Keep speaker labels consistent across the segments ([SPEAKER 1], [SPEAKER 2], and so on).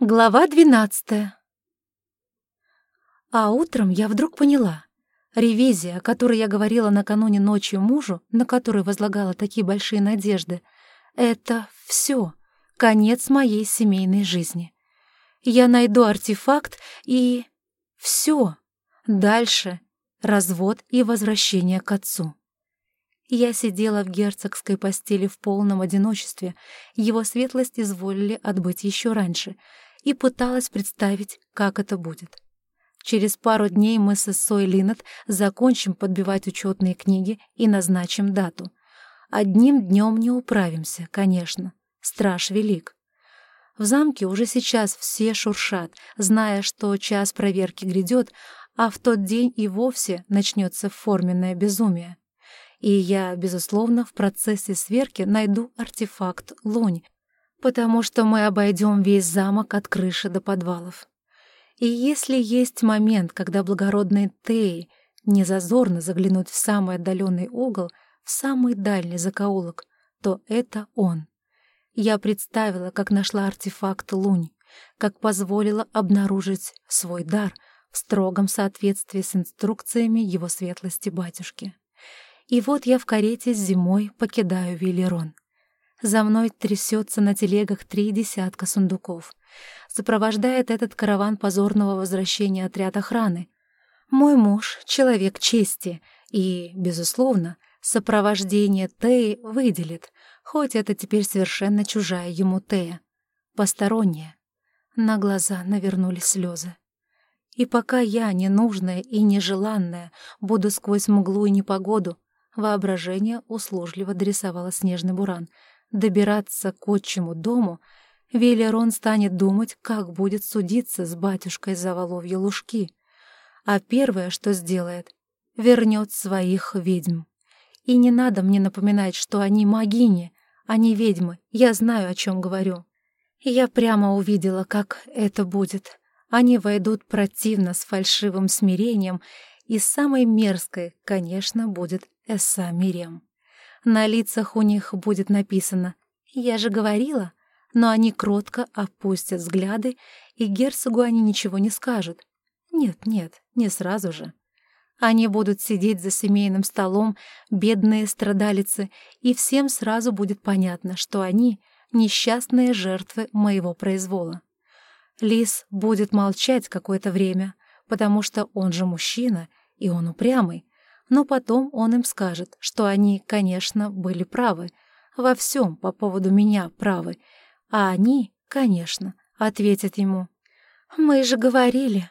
[SPEAKER 1] Глава двенадцатая. А утром я вдруг поняла. Ревизия, о которой я говорила накануне ночью мужу, на который возлагала такие большие надежды, это все, конец моей семейной жизни. Я найду артефакт и... все. Дальше развод и возвращение к отцу. Я сидела в герцогской постели в полном одиночестве, его светлость изволили отбыть еще раньше — и пыталась представить, как это будет. Через пару дней мы с Иссой Линнет закончим подбивать учетные книги и назначим дату. Одним днем не управимся, конечно. Страж велик. В замке уже сейчас все шуршат, зная, что час проверки грядет, а в тот день и вовсе начнется форменное безумие. И я, безусловно, в процессе сверки найду артефакт Лунь, потому что мы обойдем весь замок от крыши до подвалов. И если есть момент, когда благородные Теи не зазорно заглянуть в самый отдаленный угол, в самый дальний закоулок, то это он. Я представила, как нашла артефакт Лунь, как позволила обнаружить свой дар в строгом соответствии с инструкциями его светлости батюшки. И вот я в карете с зимой покидаю Велерон. За мной трясется на телегах три десятка сундуков. Сопровождает этот караван позорного возвращения отряд охраны. Мой муж — человек чести, и, безусловно, сопровождение Теи выделит, хоть это теперь совершенно чужая ему Тея. Посторонняя. На глаза навернулись слезы. И пока я, ненужная и нежеланная, буду сквозь мглу и непогоду, воображение услужливо дорисовало снежный буран — добираться к отчему дому, Велерон станет думать, как будет судиться с батюшкой за воловьи лужки. А первое, что сделает, вернет своих ведьм. И не надо мне напоминать, что они магини, а не ведьмы, я знаю, о чем говорю. Я прямо увидела, как это будет. Они войдут противно с фальшивым смирением, и самой мерзкой, конечно, будет Эсса Мирем. На лицах у них будет написано «Я же говорила», но они кротко опустят взгляды, и герцогу они ничего не скажут. Нет, нет, не сразу же. Они будут сидеть за семейным столом, бедные страдалицы, и всем сразу будет понятно, что они — несчастные жертвы моего произвола. Лис будет молчать какое-то время, потому что он же мужчина, и он упрямый, но потом он им скажет, что они, конечно, были правы, во всем по поводу меня правы, а они, конечно, ответят ему. «Мы же говорили».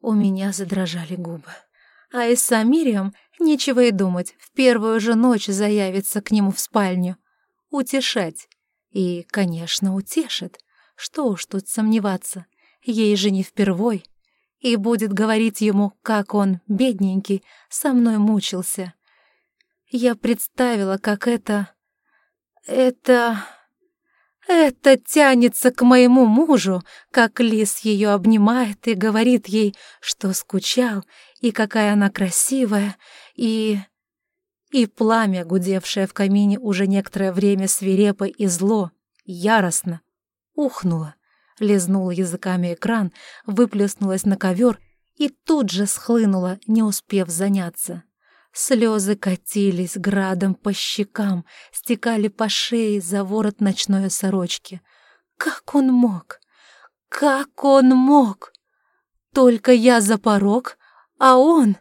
[SPEAKER 1] У меня задрожали губы. А и с Самирием нечего и думать, в первую же ночь заявится к нему в спальню. Утешать. И, конечно, утешит. Что уж тут сомневаться, ей же не впервой и будет говорить ему, как он, бедненький, со мной мучился. Я представила, как это... это... Это тянется к моему мужу, как лис ее обнимает и говорит ей, что скучал, и какая она красивая, и... И пламя, гудевшее в камине уже некоторое время свирепо и зло, яростно, ухнуло лизнула языками экран, выплеснулась на ковер и тут же схлынула, не успев заняться. Слезы катились градом по щекам, стекали по шее за ворот ночной сорочки. Как он мог? Как он мог? Только я за порог, а он...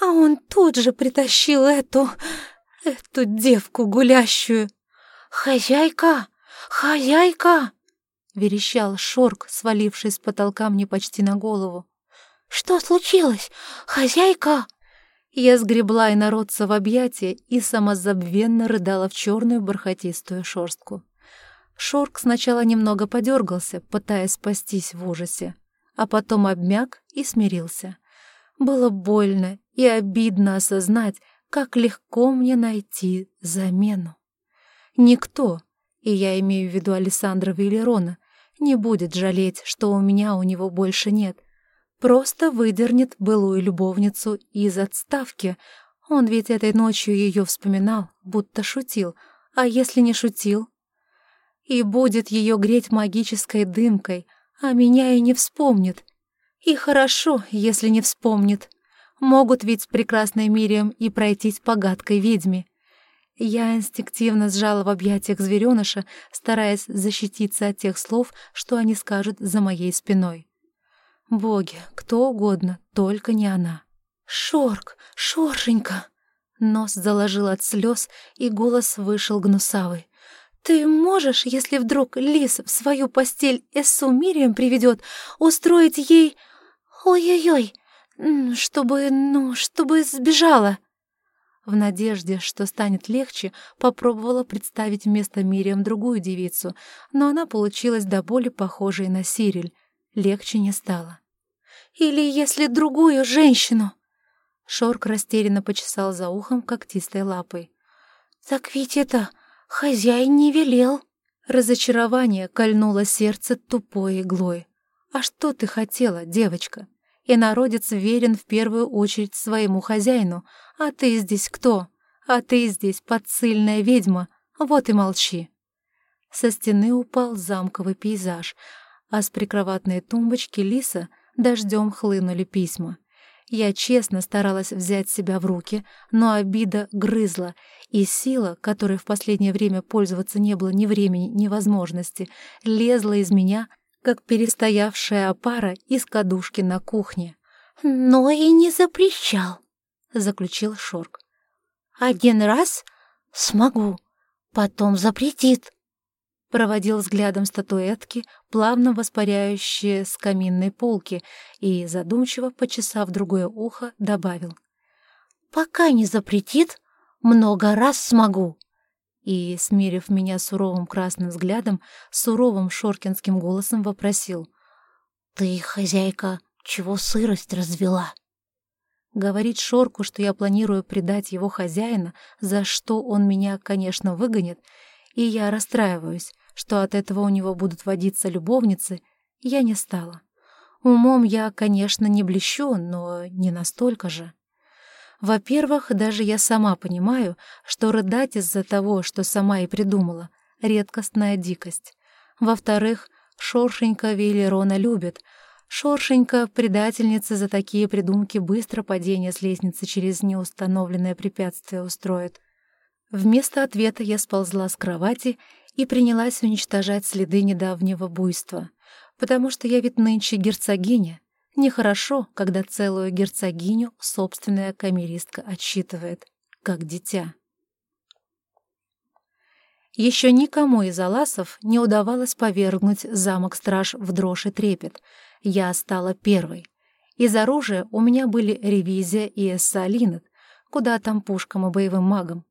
[SPEAKER 1] А он тут же притащил эту... эту девку гулящую. «Хозяйка! Хозяйка!» Верещал Шорк, сваливший с потолка мне почти на голову. «Что случилось? Хозяйка!» Я сгребла инородца в объятия и самозабвенно рыдала в черную бархатистую шорстку. Шорк сначала немного подергался, пытаясь спастись в ужасе, а потом обмяк и смирился. Было больно и обидно осознать, как легко мне найти замену. Никто, и я имею в виду Александра Виллерона, не будет жалеть, что у меня у него больше нет. Просто выдернет былую любовницу из отставки. Он ведь этой ночью ее вспоминал, будто шутил. А если не шутил? И будет ее греть магической дымкой, а меня и не вспомнит. И хорошо, если не вспомнит. Могут ведь с прекрасной Мирием и пройтись по гадкой ведьме. Я инстинктивно сжала в объятиях зверёныша, стараясь защититься от тех слов, что они скажут за моей спиной. Боги, кто угодно, только не она. «Шорк, Шоршенька!» Нос заложил от слез, и голос вышел гнусавый. «Ты можешь, если вдруг Лис в свою постель Эссу Мирием приведет, устроить ей... Ой-ой-ой, чтобы, ну, чтобы сбежала?» В надежде, что станет легче, попробовала представить вместо Мириам другую девицу, но она получилась до боли похожей на Сириль. Легче не стало. «Или если другую женщину?» Шорк растерянно почесал за ухом когтистой лапой. «Так ведь это хозяин не велел!» Разочарование кольнуло сердце тупой иглой. «А что ты хотела, девочка?» И народец верен в первую очередь своему хозяину. А ты здесь кто? А ты здесь подсыльная ведьма. Вот и молчи. Со стены упал замковый пейзаж, а с прикроватной тумбочки лиса дождем хлынули письма. Я честно старалась взять себя в руки, но обида грызла, и сила, которой в последнее время пользоваться не было ни времени, ни возможности, лезла из меня, как перестоявшая опара из кадушки на кухне. «Но и не запрещал», — заключил Шорк. «Один раз смогу, потом запретит». Проводил взглядом статуэтки, плавно воспаряющие с каминной полки, и, задумчиво почесав другое ухо, добавил. «Пока не запретит, много раз смогу и, смирив меня суровым красным взглядом, суровым шоркинским голосом вопросил. «Ты, хозяйка, чего сырость развела?» Говорить Шорку, что я планирую предать его хозяина, за что он меня, конечно, выгонит, и я расстраиваюсь, что от этого у него будут водиться любовницы, я не стала. Умом я, конечно, не блещу, но не настолько же. Во-первых, даже я сама понимаю, что рыдать из-за того, что сама и придумала, — редкостная дикость. Во-вторых, Шоршенька Вейлерона любит. Шоршенька, предательница за такие придумки, быстро падение с лестницы через неустановленное препятствие устроит. Вместо ответа я сползла с кровати и принялась уничтожать следы недавнего буйства, потому что я ведь нынче герцогиня, Нехорошо, когда целую герцогиню собственная камеристка отсчитывает, как дитя. Еще никому из аласов не удавалось повергнуть замок страж в дрожь и трепет. Я стала первой. Из оружия у меня были ревизия и эссалинет, куда там пушкам и боевым магам.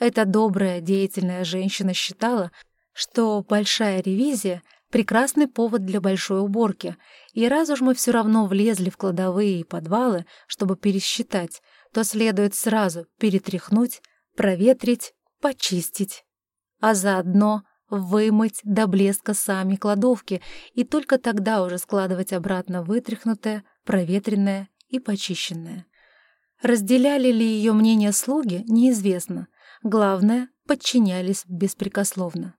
[SPEAKER 1] Эта добрая, деятельная женщина считала, что большая ревизия Прекрасный повод для большой уборки, и раз уж мы все равно влезли в кладовые и подвалы, чтобы пересчитать, то следует сразу перетряхнуть, проветрить, почистить, а заодно вымыть до блеска сами кладовки и только тогда уже складывать обратно вытряхнутое, проветренное и почищенное. Разделяли ли ее мнение слуги, неизвестно. Главное, подчинялись беспрекословно.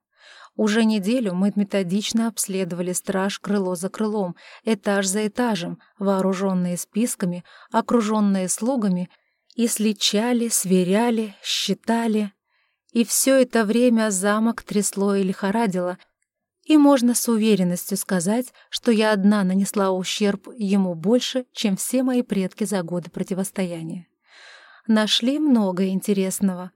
[SPEAKER 1] Уже неделю мы методично обследовали страж крыло за крылом, этаж за этажем, вооруженные списками, окруженные слугами, и сличали, сверяли, считали. И все это время замок трясло и лихорадило, и можно с уверенностью сказать, что я одна нанесла ущерб ему больше, чем все мои предки за годы противостояния. Нашли много интересного,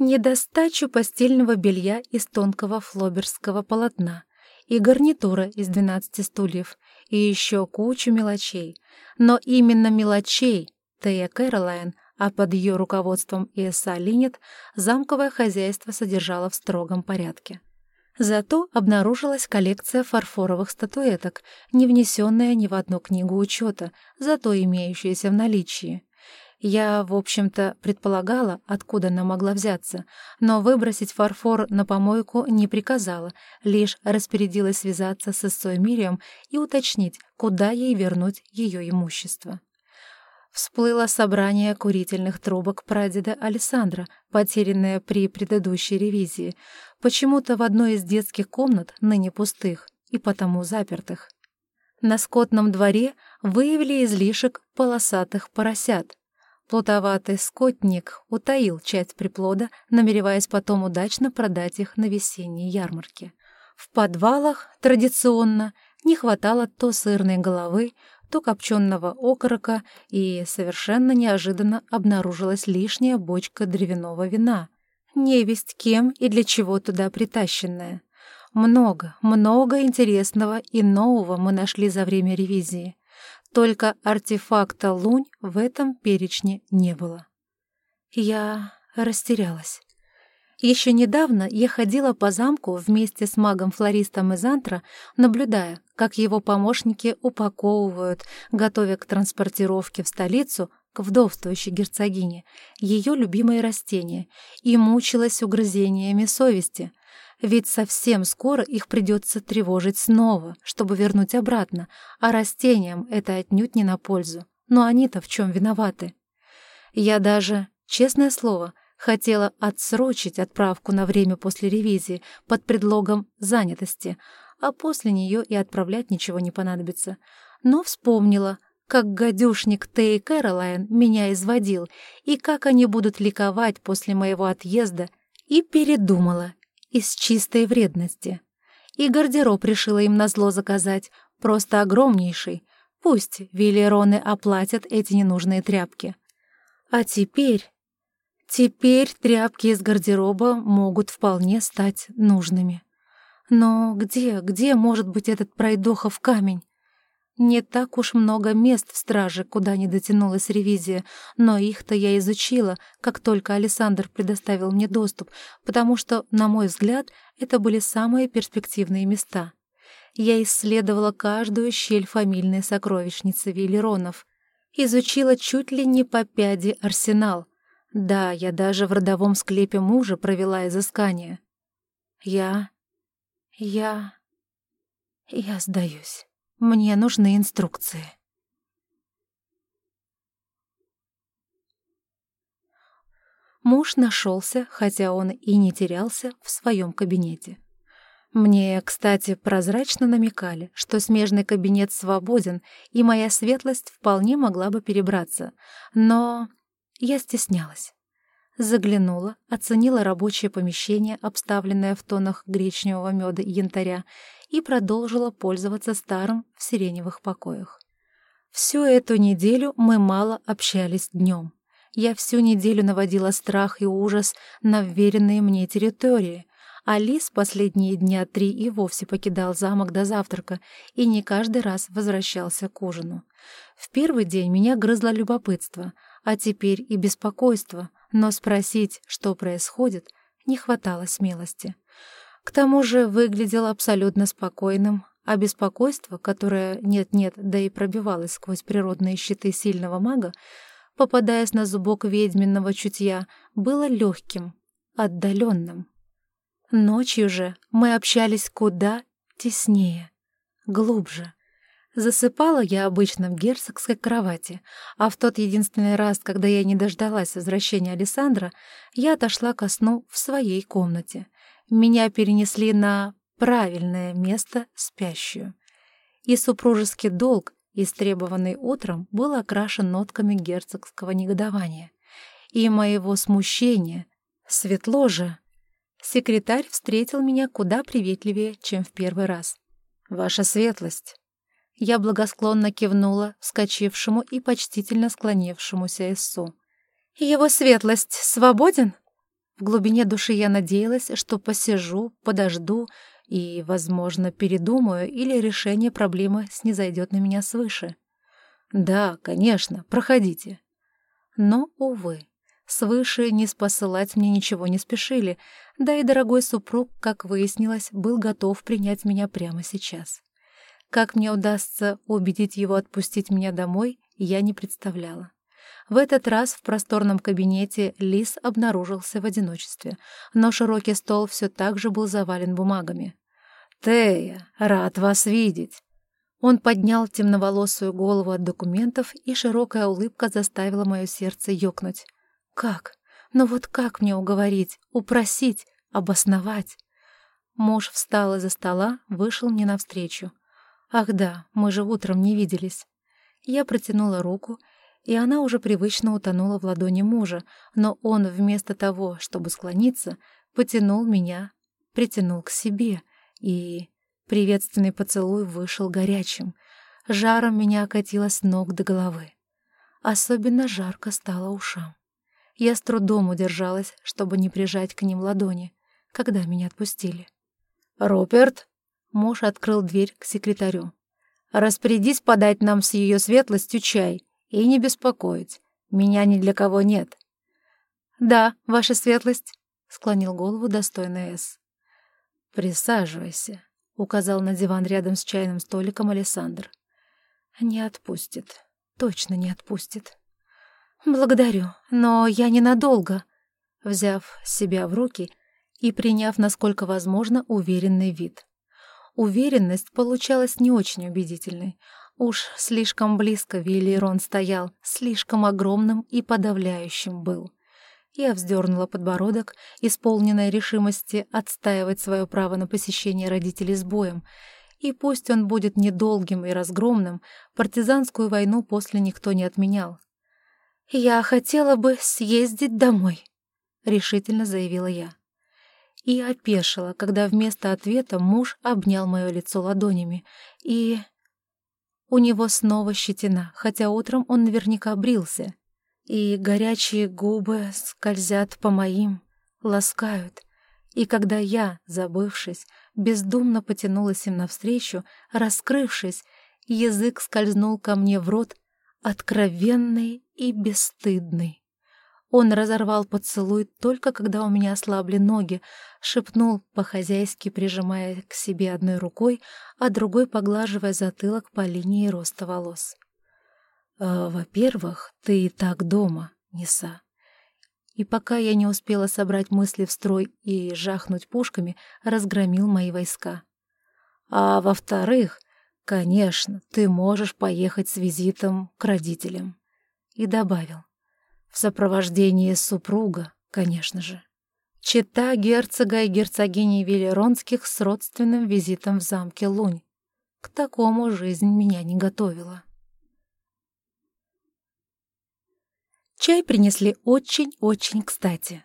[SPEAKER 1] недостачу постельного белья из тонкого флоберского полотна и гарнитура из двенадцати стульев, и еще кучу мелочей. Но именно мелочей Тея Кэролайн, а под ее руководством Иэса Линет, замковое хозяйство содержало в строгом порядке. Зато обнаружилась коллекция фарфоровых статуэток, не внесенная ни в одну книгу учета, зато имеющаяся в наличии. Я, в общем-то, предполагала, откуда она могла взяться, но выбросить фарфор на помойку не приказала, лишь распорядилась связаться с Иссой Мирием и уточнить, куда ей вернуть ее имущество. Всплыло собрание курительных трубок прадеда Александра, потерянное при предыдущей ревизии, почему-то в одной из детских комнат, ныне пустых и потому запертых. На скотном дворе выявили излишек полосатых поросят. Плутоватый скотник утаил часть приплода, намереваясь потом удачно продать их на весенней ярмарке. В подвалах традиционно не хватало то сырной головы, то копченого окорока, и совершенно неожиданно обнаружилась лишняя бочка древяного вина. Невесть кем и для чего туда притащенная. Много, много интересного и нового мы нашли за время ревизии. Только артефакта лунь в этом перечне не было. Я растерялась. Еще недавно я ходила по замку вместе с магом-флористом из Антра, наблюдая, как его помощники упаковывают, готовя к транспортировке в столицу к вдовствующей герцогине, ее любимые растения, и мучилась угрызениями совести, ведь совсем скоро их придется тревожить снова, чтобы вернуть обратно, а растениям это отнюдь не на пользу. Но они-то в чем виноваты? Я даже, честное слово, хотела отсрочить отправку на время после ревизии под предлогом занятости, а после нее и отправлять ничего не понадобится. Но вспомнила, как гадюшник Тей Кэролайн меня изводил, и как они будут ликовать после моего отъезда, и передумала из чистой вредности. И гардероб решила им назло заказать, просто огромнейший. Пусть велероны оплатят эти ненужные тряпки. А теперь... Теперь тряпки из гардероба могут вполне стать нужными. Но где, где может быть этот пройдохов камень? Не так уж много мест в страже, куда не дотянулась ревизия, но их-то я изучила, как только Александр предоставил мне доступ, потому что, на мой взгляд, это были самые перспективные места. Я исследовала каждую щель фамильной сокровищницы Велеронов, изучила чуть ли не по пяди арсенал. Да, я даже в родовом склепе мужа провела изыскание. Я... я... я сдаюсь. Мне нужны инструкции. Муж нашелся, хотя он и не терялся в своем кабинете. Мне, кстати, прозрачно намекали, что смежный кабинет свободен, и моя светлость вполне могла бы перебраться, но я стеснялась. Заглянула, оценила рабочее помещение, обставленное в тонах гречневого меда и янтаря, и продолжила пользоваться старым в сиреневых покоях. Всю эту неделю мы мало общались днем. Я всю неделю наводила страх и ужас на вверенные мне территории, а Лис последние дня три и вовсе покидал замок до завтрака и не каждый раз возвращался к ужину. В первый день меня грызло любопытство, а теперь и беспокойство, но спросить, что происходит, не хватало смелости. К тому же выглядел абсолютно спокойным, а беспокойство, которое нет-нет, да и пробивалось сквозь природные щиты сильного мага, попадаясь на зубок ведьминного чутья, было легким, отдаленным. Ночью же мы общались куда теснее, глубже. Засыпала я обычно в герцогской кровати, а в тот единственный раз, когда я не дождалась возвращения Александра, я отошла ко сну в своей комнате — меня перенесли на правильное место спящую. И супружеский долг, истребованный утром, был окрашен нотками герцогского негодования. И моего смущения. Светло же. Секретарь встретил меня куда приветливее, чем в первый раз. «Ваша светлость!» Я благосклонно кивнула вскочившему и почтительно склонившемуся Иссу. «Его светлость свободен?» В глубине души я надеялась, что посижу, подожду и, возможно, передумаю или решение проблемы снизойдет на меня свыше. «Да, конечно, проходите». Но, увы, свыше не спосылать мне ничего не спешили, да и дорогой супруг, как выяснилось, был готов принять меня прямо сейчас. Как мне удастся убедить его отпустить меня домой, я не представляла. В этот раз в просторном кабинете Лис обнаружился в одиночестве, но широкий стол все так же был завален бумагами. «Тея, рад вас видеть!» Он поднял темноволосую голову от документов, и широкая улыбка заставила мое сердце ёкнуть. «Как? Ну вот как мне уговорить, упросить, обосновать?» Муж встал из-за стола, вышел мне навстречу. Ах да, мы же утром не виделись. Я протянула руку, и она уже привычно утонула в ладони мужа, но он вместо того, чтобы склониться, потянул меня, притянул к себе, и приветственный поцелуй вышел горячим. Жаром меня окатило с ног до головы. Особенно жарко стало ушам. Я с трудом удержалась, чтобы не прижать к ним ладони, когда меня отпустили. «Руперт!» Муж открыл дверь к секретарю. «Распорядись подать нам с ее светлостью чай и не беспокоить. Меня ни для кого нет». «Да, ваша светлость», — склонил голову достойный С.
[SPEAKER 2] «Присаживайся», — указал на диван рядом с чайным столиком Александр.
[SPEAKER 1] «Не отпустит. Точно не отпустит». «Благодарю, но я ненадолго», — взяв себя в руки и приняв, насколько возможно, уверенный вид. Уверенность получалась не очень убедительной. Уж слишком близко Виллирон стоял, слишком огромным и подавляющим был. Я вздернула подбородок, исполненная решимости отстаивать свое право на посещение родителей с боем, и пусть он будет недолгим и разгромным, партизанскую войну после никто не отменял. «Я хотела бы съездить домой», — решительно заявила я и опешила, когда вместо ответа муж обнял мое лицо ладонями, и... У него снова щетина, хотя утром он наверняка брился, и горячие губы скользят по моим, ласкают, и когда я, забывшись, бездумно потянулась им навстречу, раскрывшись, язык скользнул ко мне в рот, откровенный и бесстыдный. Он разорвал поцелуй только когда у меня ослабли ноги, шепнул, по-хозяйски прижимая к себе одной рукой, а другой поглаживая затылок по линии роста волос. «А, «Во-первых, ты и так дома, Неса». И пока я не успела собрать мысли в строй и жахнуть пушками, разгромил мои войска. «А во-вторых, конечно, ты можешь поехать с визитом к родителям». И добавил. В сопровождении супруга, конечно же. Чита герцога и герцогини Велеронских с родственным визитом в замке Лунь. К такому жизнь меня не готовила. Чай принесли очень-очень кстати.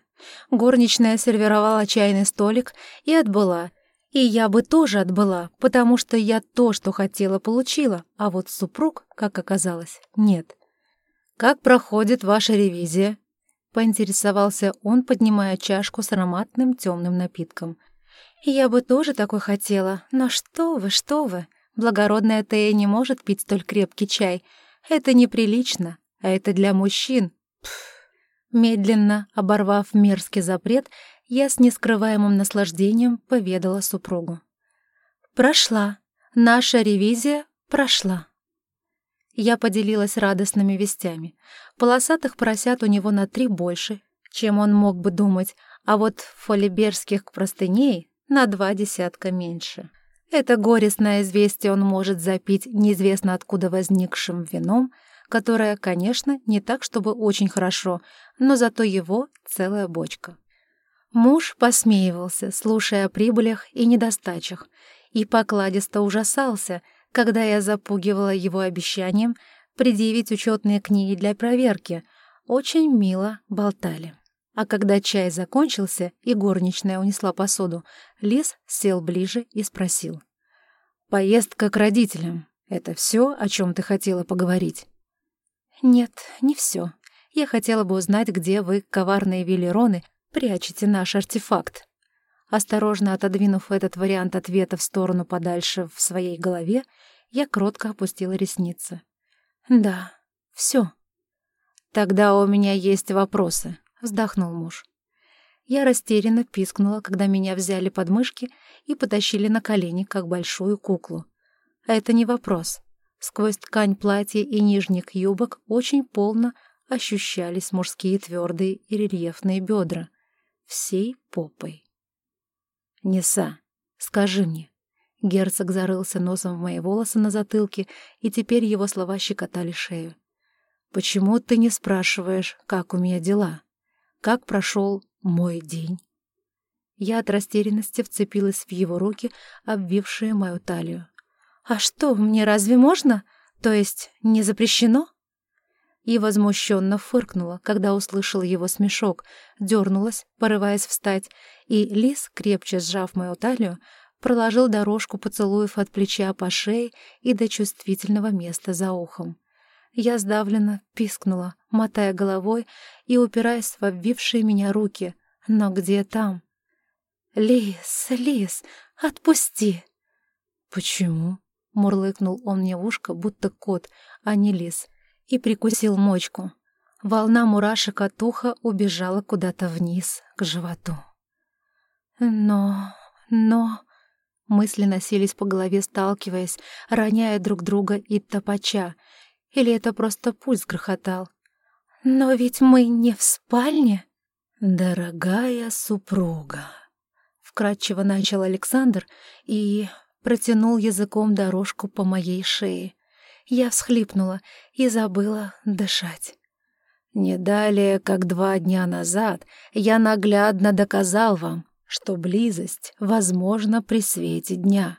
[SPEAKER 1] Горничная сервировала чайный столик и отбыла. И я бы тоже отбыла, потому что я то, что хотела, получила, а вот супруг, как оказалось, нет. «Как проходит ваша ревизия?» — поинтересовался он, поднимая чашку с ароматным темным напитком. «Я бы тоже такой хотела, но что вы, что вы! Благородная Тея не может пить столь крепкий чай. Это неприлично, а это для мужчин. Пф. Медленно, оборвав мерзкий запрет, я с нескрываемым наслаждением поведала супругу. «Прошла. Наша ревизия прошла». Я поделилась радостными вестями. Полосатых поросят у него на три больше, чем он мог бы думать, а вот фолиберских простыней на два десятка меньше. Это горестное известие он может запить неизвестно откуда возникшим вином, которое, конечно, не так, чтобы очень хорошо, но зато его целая бочка. Муж посмеивался, слушая о прибылях и недостачах, и покладисто ужасался — когда я запугивала его обещанием предъявить учетные книги для проверки. Очень мило болтали. А когда чай закончился и горничная унесла посуду, Лис сел ближе и спросил. «Поездка к родителям — это все, о чем ты хотела поговорить?» «Нет, не все. Я хотела бы узнать, где вы, коварные велероны, прячете наш артефакт». Осторожно отодвинув этот вариант ответа в сторону подальше в своей голове, я кротко опустила ресницы. «Да, все. «Тогда у меня есть вопросы», — вздохнул муж. Я растерянно пискнула, когда меня взяли под мышки и потащили на колени, как большую куклу. А это не вопрос. Сквозь ткань платья и нижних юбок очень полно ощущались мужские твердые и рельефные бедра. Всей попой. «Неса, скажи мне». Герцог зарылся носом в мои волосы на затылке, и теперь его слова щекотали шею. «Почему ты не спрашиваешь, как у меня дела? Как прошел мой день?» Я от растерянности вцепилась в его руки, обвившие мою талию. «А что, мне разве можно? То есть не запрещено?» И возмущенно фыркнула, когда услышала его смешок, дернулась, порываясь встать, и лис, крепче сжав мою талию, проложил дорожку поцелуев от плеча по шее и до чувствительного места за ухом. Я сдавленно пискнула, мотая головой и упираясь в обвившие меня руки. Но где там? «Лис, лис, отпусти!» «Почему?» — мурлыкнул он мне в ушко, будто кот, а не лис, и прикусил мочку. Волна мурашек от уха убежала куда-то вниз, к животу. «Но... но...» Мысли носились по голове, сталкиваясь, роняя друг друга и топача. Или это просто пульс грохотал? «Но ведь мы не в спальне?» «Дорогая супруга», — вкратчиво начал Александр и протянул языком дорожку по моей шее. Я всхлипнула и забыла дышать. «Не далее, как два дня назад, я наглядно доказал вам, что близость возможна при свете дня.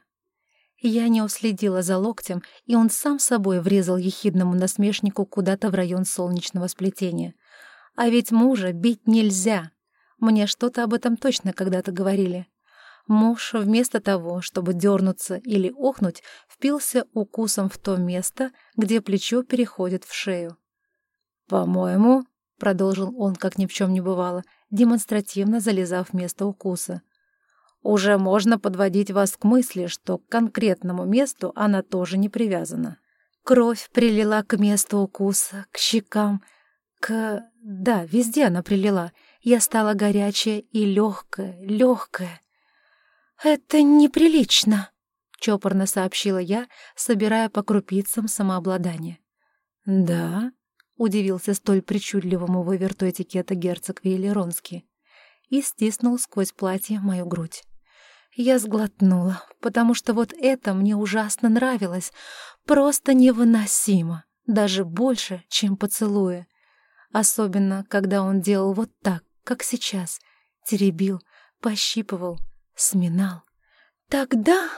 [SPEAKER 1] Я не уследила за локтем, и он сам собой врезал ехидному насмешнику куда-то в район солнечного сплетения. А ведь мужа бить нельзя. Мне что-то об этом точно когда-то говорили. Муж, вместо того, чтобы дернуться или охнуть, впился укусом в то место, где плечо переходит в шею. «По-моему», — продолжил он, как ни в чем не бывало, демонстративно залезав место укуса. «Уже можно подводить вас к мысли, что к конкретному месту она тоже не привязана». Кровь прилила к месту укуса, к щекам, к... Да, везде она прилила. Я стала горячая и легкая, легкая. «Это неприлично», — чопорно сообщила я, собирая по крупицам самообладание. «Да?» — удивился столь причудливому выверту этикета герцог Вейлеронский и стиснул сквозь платье мою грудь. Я сглотнула, потому что вот это мне ужасно нравилось, просто невыносимо, даже больше, чем поцелуя. Особенно, когда он делал вот так, как сейчас, теребил, пощипывал, сминал. «Тогда...»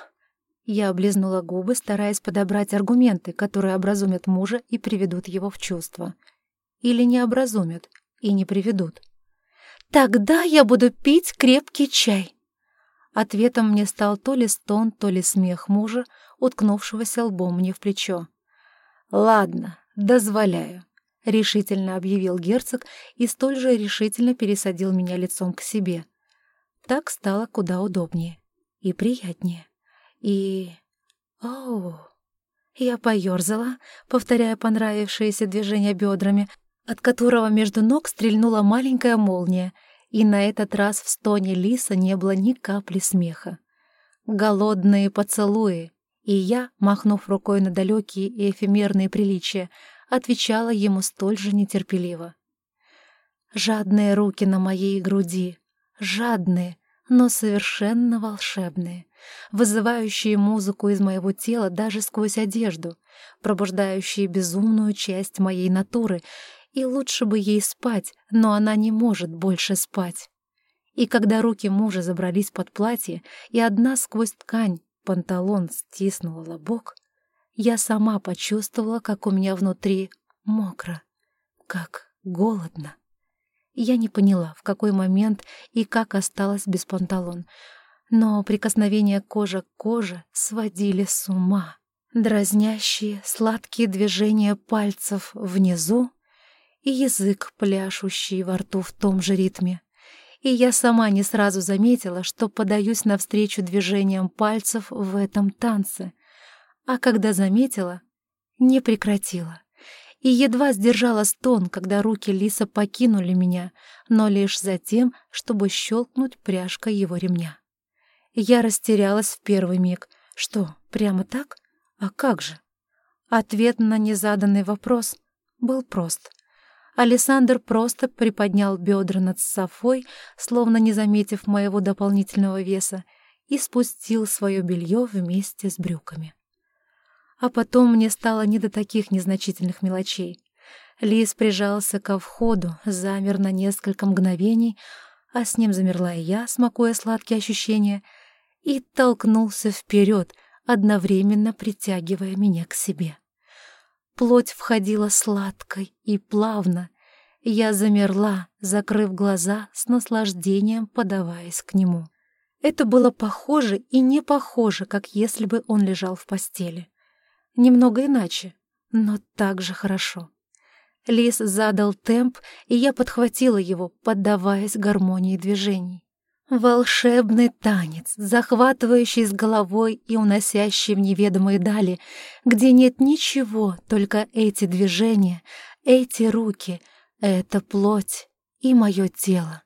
[SPEAKER 1] Я облизнула губы, стараясь подобрать аргументы, которые образумят мужа и приведут его в чувство. Или не образумят и не приведут. «Тогда я буду пить крепкий чай». Ответом мне стал то ли стон, то ли смех мужа, уткнувшегося лбом мне в плечо. «Ладно, дозволяю», — решительно объявил герцог и столь же решительно пересадил меня лицом к себе. Так стало куда удобнее и приятнее. И... Оу... Я поёрзала, повторяя понравившееся движение бедрами, от которого между ног стрельнула маленькая молния, и на этот раз в стоне лиса не было ни капли смеха. Голодные поцелуи, и я, махнув рукой на далекие и эфемерные приличия, отвечала ему столь же нетерпеливо. Жадные руки на моей груди, жадные, но совершенно волшебные, вызывающие музыку из моего тела даже сквозь одежду, пробуждающие безумную часть моей натуры, и лучше бы ей спать, но она не может больше спать. И когда руки мужа забрались под платье, и одна сквозь ткань панталон стиснула лобок, я сама почувствовала, как у меня внутри мокро, как голодно. Я не поняла, в какой момент и как осталась без панталон, но прикосновения кожи к коже сводили с ума. Дразнящие, сладкие движения пальцев внизу и язык, пляшущий во рту в том же ритме. И я сама не сразу заметила, что подаюсь навстречу движениям пальцев в этом танце. А когда заметила, не прекратила и едва сдержала стон, когда руки Лиса покинули меня, но лишь за тем, чтобы щелкнуть пряжкой его ремня. Я растерялась в первый миг. Что, прямо так? А как же? Ответ на незаданный вопрос был прост. Александр просто приподнял бедра над Софой, словно не заметив моего дополнительного веса, и спустил свое белье вместе с брюками. А потом мне стало не до таких незначительных мелочей. Лис прижался ко входу, замер на несколько мгновений, а с ним замерла и я, смакуя сладкие ощущения, и толкнулся вперед, одновременно притягивая меня к себе. Плоть входила сладкой и плавно. Я замерла, закрыв глаза, с наслаждением подаваясь к нему. Это было похоже и не похоже, как если бы он лежал в постели. Немного иначе, но так же хорошо. Лис задал темп, и я подхватила его, поддаваясь гармонии движений. Волшебный танец, захватывающий с головой и уносящий в неведомые дали, где нет ничего, только эти движения, эти руки, эта плоть и мое тело,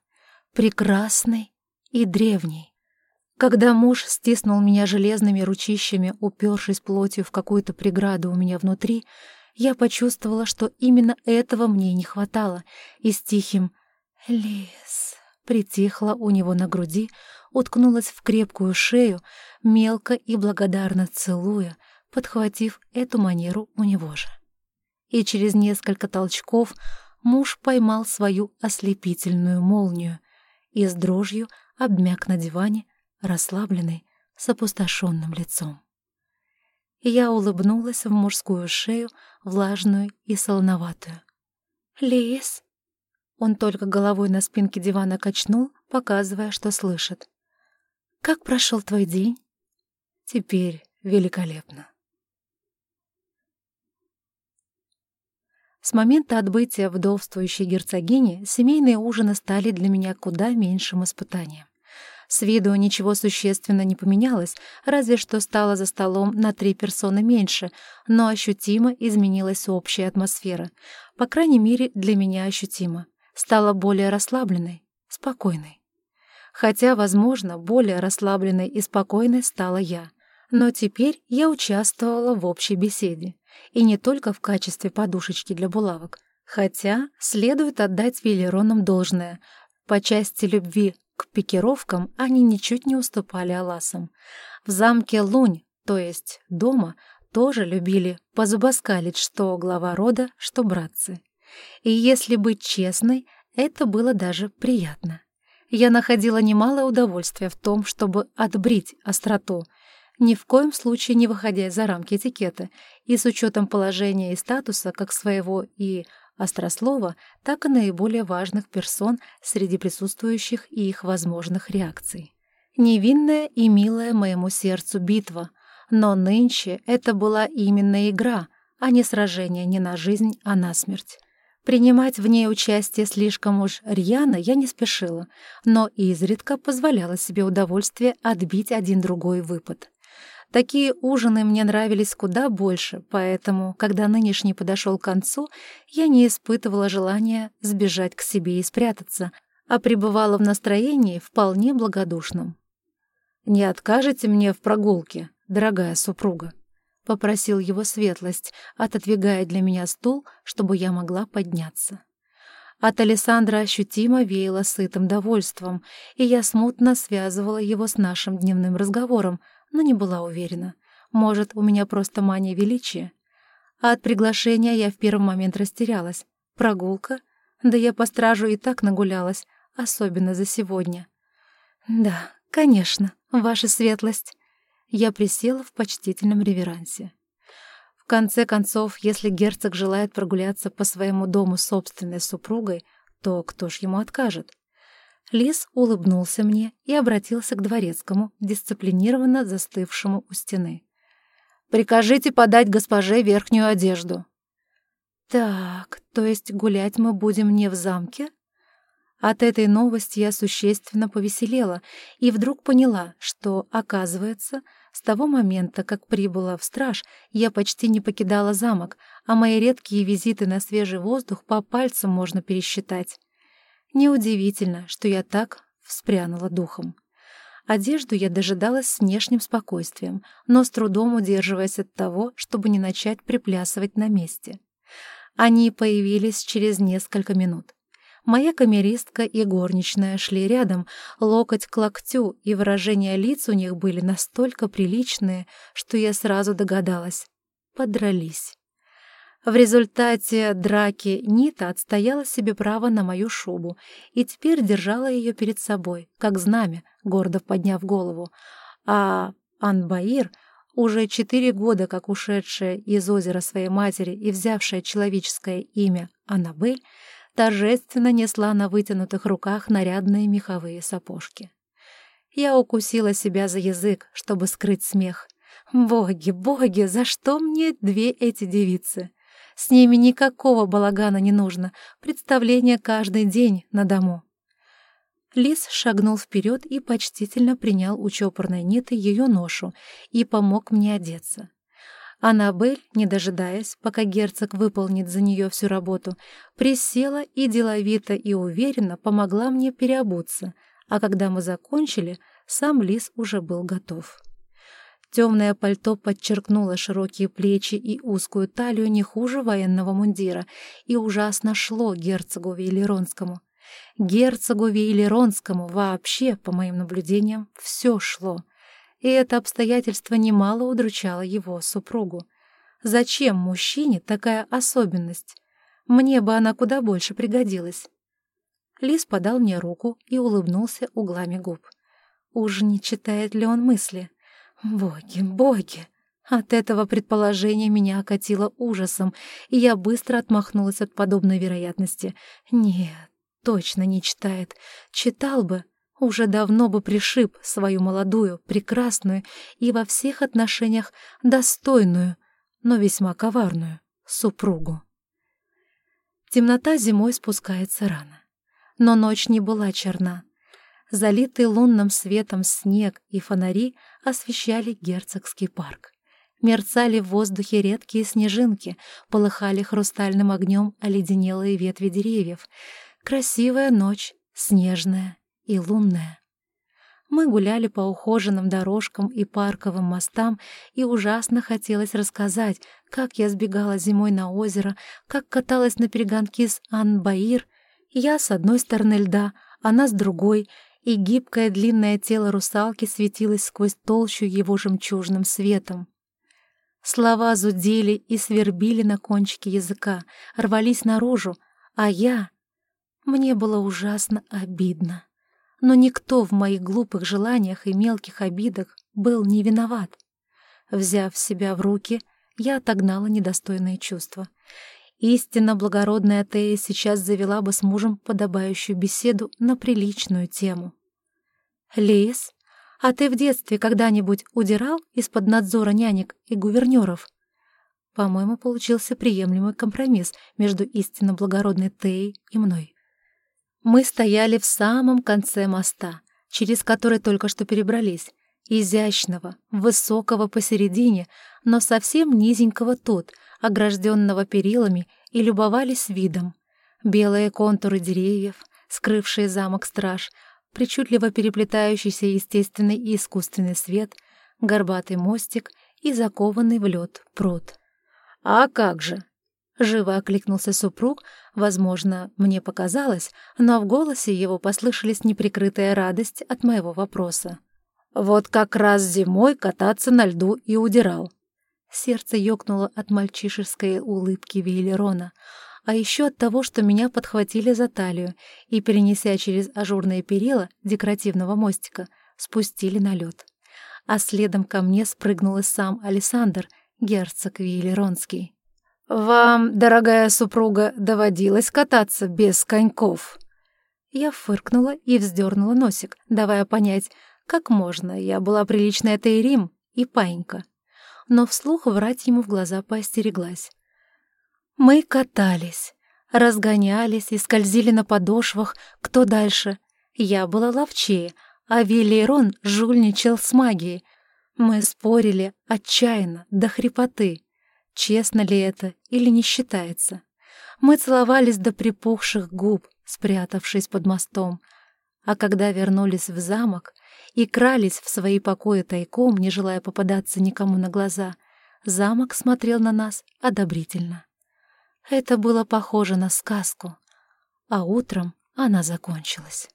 [SPEAKER 1] прекрасный и древний. Когда муж стиснул меня железными ручищами, упершись плотью в какую-то преграду у меня внутри, я почувствовала, что именно этого мне не хватало, и с тихим «Лис...» притихла у него на груди, уткнулась в крепкую шею, мелко и благодарно целуя, подхватив эту манеру у него же. И через несколько толчков муж поймал свою ослепительную молнию и с дрожью обмяк на диване, расслабленный, с опустошенным лицом. Я улыбнулась в мужскую шею, влажную и солоноватую. «Лис?» Он только головой на спинке дивана качнул, показывая, что слышит. «Как прошел твой день?» «Теперь великолепно». С момента отбытия вдовствующей герцогини семейные ужины стали для меня куда меньшим испытанием. С виду ничего существенно не поменялось, разве что стало за столом на три персоны меньше, но ощутимо изменилась общая атмосфера. По крайней мере, для меня ощутимо стала более расслабленной, спокойной. Хотя, возможно, более расслабленной и спокойной стала я. Но теперь я участвовала в общей беседе. И не только в качестве подушечки для булавок. Хотя следует отдать Велеронам должное. По части любви к пикировкам они ничуть не уступали Аласам. В замке Лунь, то есть дома, тоже любили позубоскалить что глава рода, что братцы. И если быть честной, это было даже приятно. Я находила немалое удовольствие в том, чтобы отбрить остроту, ни в коем случае не выходя за рамки этикета, и с учетом положения и статуса как своего и острослова, так и наиболее важных персон среди присутствующих и их возможных реакций. Невинная и милая моему сердцу битва, но нынче это была именно игра, а не сражение не на жизнь, а на смерть. Принимать в ней участие слишком уж рьяно я не спешила, но изредка позволяла себе удовольствие отбить один другой выпад. Такие ужины мне нравились куда больше, поэтому, когда нынешний подошел к концу, я не испытывала желания сбежать к себе и спрятаться, а пребывала в настроении вполне благодушном. «Не откажете мне в прогулке, дорогая супруга?» — попросил его светлость, отодвигая для меня стул, чтобы я могла подняться. От Александра ощутимо веяло сытым довольством, и я смутно связывала его с нашим дневным разговором, но не была уверена. Может, у меня просто мания величия? А от приглашения я в первый момент растерялась. Прогулка? Да я по стражу и так нагулялась, особенно за сегодня. «Да, конечно, ваша светлость», я присела в почтительном реверансе. В конце концов, если герцог желает прогуляться по своему дому собственной супругой, то кто ж ему откажет? Лис улыбнулся мне и обратился к дворецкому, дисциплинированно застывшему у стены. «Прикажите подать госпоже верхнюю одежду». «Так, то есть гулять мы будем не в замке?» От этой новости я существенно повеселела и вдруг поняла, что, оказывается, с того момента, как прибыла в страж, я почти не покидала замок, а мои редкие визиты на свежий воздух по пальцам можно пересчитать. Неудивительно, что я так вспрянула духом. Одежду я дожидалась с внешним спокойствием, но с трудом удерживаясь от того, чтобы не начать приплясывать на месте. Они появились через несколько минут. Моя камеристка и горничная шли рядом, локоть к локтю, и выражения лиц у них были настолько приличные, что я сразу догадалась. Подрались. В результате драки Нита отстояла себе право на мою шубу и теперь держала ее перед собой, как знамя, гордо подняв голову. А Анбаир, уже четыре года как ушедшая из озера своей матери и взявшая человеческое имя Аннабель, торжественно несла на вытянутых руках нарядные меховые сапожки. Я укусила себя за язык, чтобы скрыть смех. Боги, боги, за что мне две эти девицы? С ними никакого балагана не нужно, представление каждый день на дому. Лис шагнул вперед и почтительно принял у чопорной Ниты ее ношу и помог мне одеться. Аннабель, не дожидаясь, пока герцог выполнит за нее всю работу, присела и деловито и уверенно помогла мне переобуться, а когда мы закончили, сам лис уже был готов. Темное пальто подчеркнуло широкие плечи и узкую талию не хуже военного мундира и ужасно шло герцогу Вейлеронскому. Герцогу Вейлеронскому вообще, по моим наблюдениям, все шло. И это обстоятельство немало удручало его супругу. Зачем мужчине такая особенность? Мне бы она куда больше пригодилась. Лис подал мне руку и улыбнулся углами губ. Уж не читает ли он мысли? Боги, боги! От этого предположения меня окатило ужасом, и я быстро отмахнулась от подобной вероятности. Нет, точно не читает. Читал бы, уже давно бы пришиб свою молодую, прекрасную и во всех отношениях достойную, но весьма коварную супругу. Темнота зимой спускается рано. Но ночь не была черна. Залитый лунным светом снег и фонари освещали герцогский парк. Мерцали в воздухе редкие снежинки, полыхали хрустальным огнем оледенелые ветви деревьев — Красивая ночь, снежная и лунная. Мы гуляли по ухоженным дорожкам и парковым мостам, и ужасно хотелось рассказать, как я сбегала зимой на озеро, как каталась на перегонки с Анбаир. Я с одной стороны льда, она с другой, и гибкое длинное тело русалки светилось сквозь толщу его жемчужным светом. Слова зудели и свербили на кончике языка, рвались наружу, а я мне было ужасно обидно. Но никто в моих глупых желаниях и мелких обидах был не виноват. Взяв себя в руки, я отогнала недостойные чувства. Истинно благородная Тея сейчас завела бы с мужем подобающую беседу на приличную тему. «Лис, а ты в детстве когда-нибудь удирал из-под надзора нянек и гувернеров?» По-моему, получился приемлемый компромисс между истинно благородной Теей и мной. Мы стояли в самом конце моста, через который только что перебрались, изящного, высокого посередине, но совсем низенького тут, огражденного перилами, и любовались видом. Белые контуры деревьев, скрывшие замок страж, причудливо переплетающийся естественный и искусственный свет, горбатый мостик и закованный в лед пруд. «А как же!» Живо окликнулся супруг, возможно, мне показалось, но в голосе его послышались неприкрытая радость от моего вопроса. «Вот как раз зимой кататься на льду и удирал». Сердце ёкнуло от мальчишеской улыбки Вейлерона, а еще от того, что меня подхватили за талию и, перенеся через ажурные перила декоративного мостика, спустили на лед. А следом ко мне спрыгнул и сам Александр, герцог Вейлеронский. «Вам, дорогая супруга, доводилось кататься без коньков?» Я фыркнула и вздернула носик, давая понять, как можно, я была приличная Тейрим и паинька. Но вслух врать ему в глаза поостереглась. Мы катались, разгонялись и скользили на подошвах, кто дальше. Я была ловчее, а Виллерон жульничал с магией. Мы спорили отчаянно, до хрипоты. Честно ли это или не считается? Мы целовались до припухших губ, спрятавшись под мостом, а когда вернулись в замок и крались в свои покои тайком, не желая попадаться никому на глаза, замок смотрел на нас одобрительно. Это было похоже на сказку, а утром она закончилась.